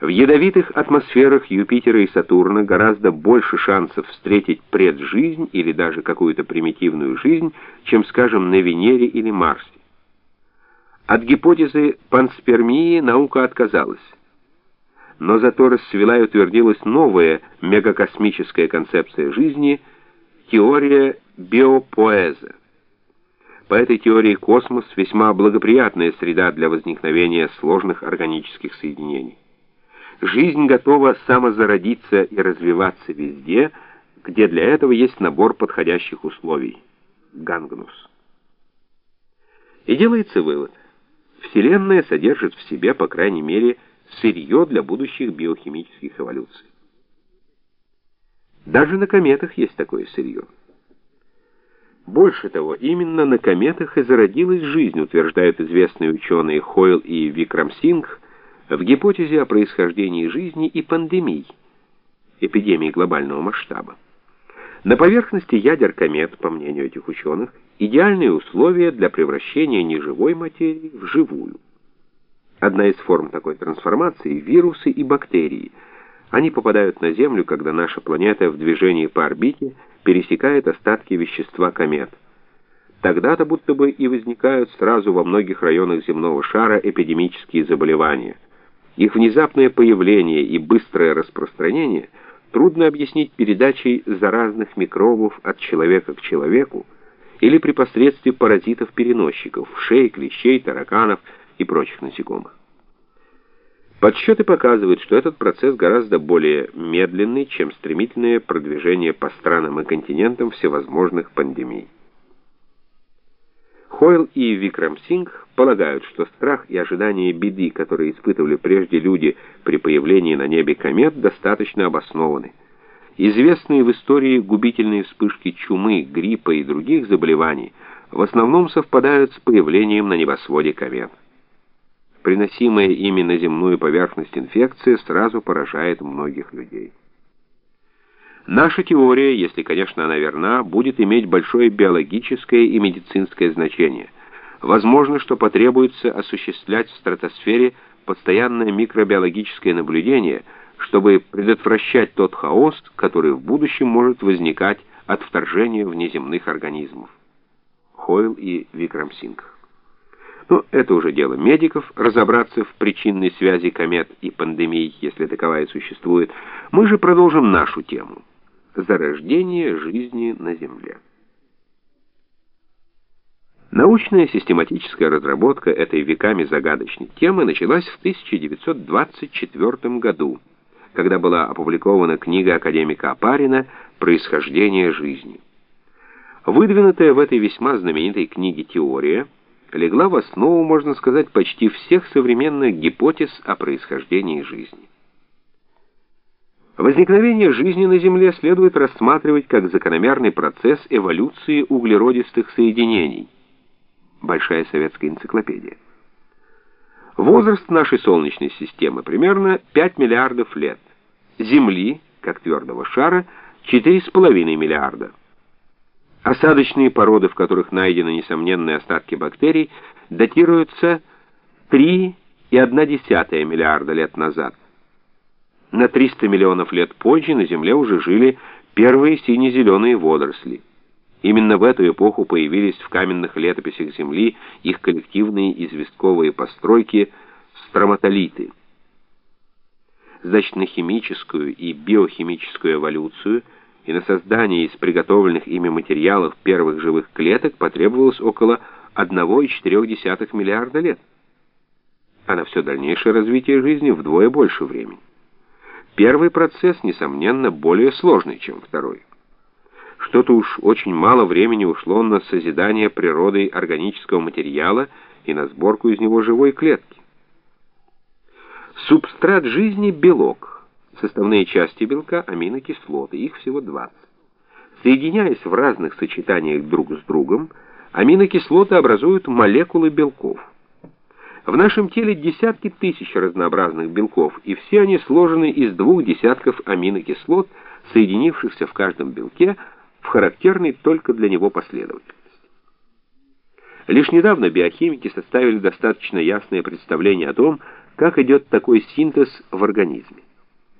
В ядовитых атмосферах Юпитера и Сатурна гораздо больше шансов встретить преджизнь или даже какую-то примитивную жизнь, чем, скажем, на Венере или Марсе. От гипотезы панспермии наука отказалась. Но зато расцвела и утвердилась новая мегакосмическая концепция жизни — теория биопоэза. По этой теории космос — весьма благоприятная среда для возникновения сложных органических соединений. Жизнь готова самозародиться и развиваться везде, где для этого есть набор подходящих условий. Гангнус. И делается вывод. Вселенная содержит в себе, по крайней мере, сырье для будущих биохимических эволюций. Даже на кометах есть такое сырье. Больше того, именно на кометах и зародилась жизнь, утверждают известные ученые Хойл и Викрам Сингх, в гипотезе о происхождении жизни и пандемий, эпидемии глобального масштаба. На поверхности ядер комет, по мнению этих ученых, идеальные условия для превращения неживой материи в живую. Одна из форм такой трансформации – вирусы и бактерии. Они попадают на Землю, когда наша планета в движении по орбите пересекает остатки вещества комет. Тогда-то будто бы и возникают сразу во многих районах земного шара эпидемические заболевания – их внезапное появление и быстрое распространение трудно объяснить передачей заразных микробов от человека к человеку или при посредстве паразитов-переносчиков, шей, клещей, тараканов и прочих насекомых. Подсчеты показывают, что этот процесс гораздо более медленный, чем стремительное продвижение по странам и континентам всевозможных пандемий. Хойл и Викрам Сингх полагают, что страх и ожидание беды, которые испытывали прежде люди при появлении на небе комет, достаточно обоснованы. Известные в истории губительные вспышки чумы, гриппа и других заболеваний в основном совпадают с появлением на небосводе комет. Приносимая ими на земную поверхность инфекция сразу поражает многих людей. Наша теория, если, конечно, она верна, будет иметь большое биологическое и медицинское значение. Возможно, что потребуется осуществлять в стратосфере постоянное микробиологическое наблюдение, чтобы предотвращать тот хаос, который в будущем может возникать от вторжения внеземных организмов. Хойл и Викрам Сингх. Но это уже дело медиков, разобраться в причинной связи комет и пандемий, если таковая существует. Мы же продолжим нашу тему зарождение жизни на Земле. Научная систематическая разработка этой веками загадочной темы началась в 1924 году, когда была опубликована книга академика Апарина «Происхождение жизни». Выдвинутая в этой весьма знаменитой книге теория легла в основу, можно сказать, почти всех современных гипотез о происхождении жизни. Возникновение жизни на Земле следует рассматривать как закономерный процесс эволюции углеродистых соединений. Большая советская энциклопедия. Возраст нашей Солнечной системы примерно 5 миллиардов лет. Земли, как твердого шара, 4,5 миллиарда. Осадочные породы, в которых найдены несомненные остатки бактерий, датируются 3,1 миллиарда лет назад. На 300 миллионов лет позже на Земле уже жили первые сине-зеленые водоросли. Именно в эту эпоху появились в каменных летописях Земли их коллективные известковые постройки строматолиты. Значит, на химическую и биохимическую эволюцию и на создание из приготовленных ими материалов первых живых клеток потребовалось около 1,4 миллиарда лет, а на все дальнейшее развитие жизни вдвое больше времени. Первый процесс, несомненно, более сложный, чем второй. Что-то уж очень мало времени ушло на созидание природой органического материала и на сборку из него живой клетки. Субстрат жизни – белок. Составные части белка – аминокислоты, их всего 20. Соединяясь в разных сочетаниях друг с другом, аминокислоты образуют молекулы белков. В нашем теле десятки тысяч разнообразных белков, и все они сложены из двух десятков аминокислот, соединившихся в каждом белке в характерной только для него последовательности. Лишь недавно биохимики составили достаточно ясное представление о том, как идет такой синтез в организме.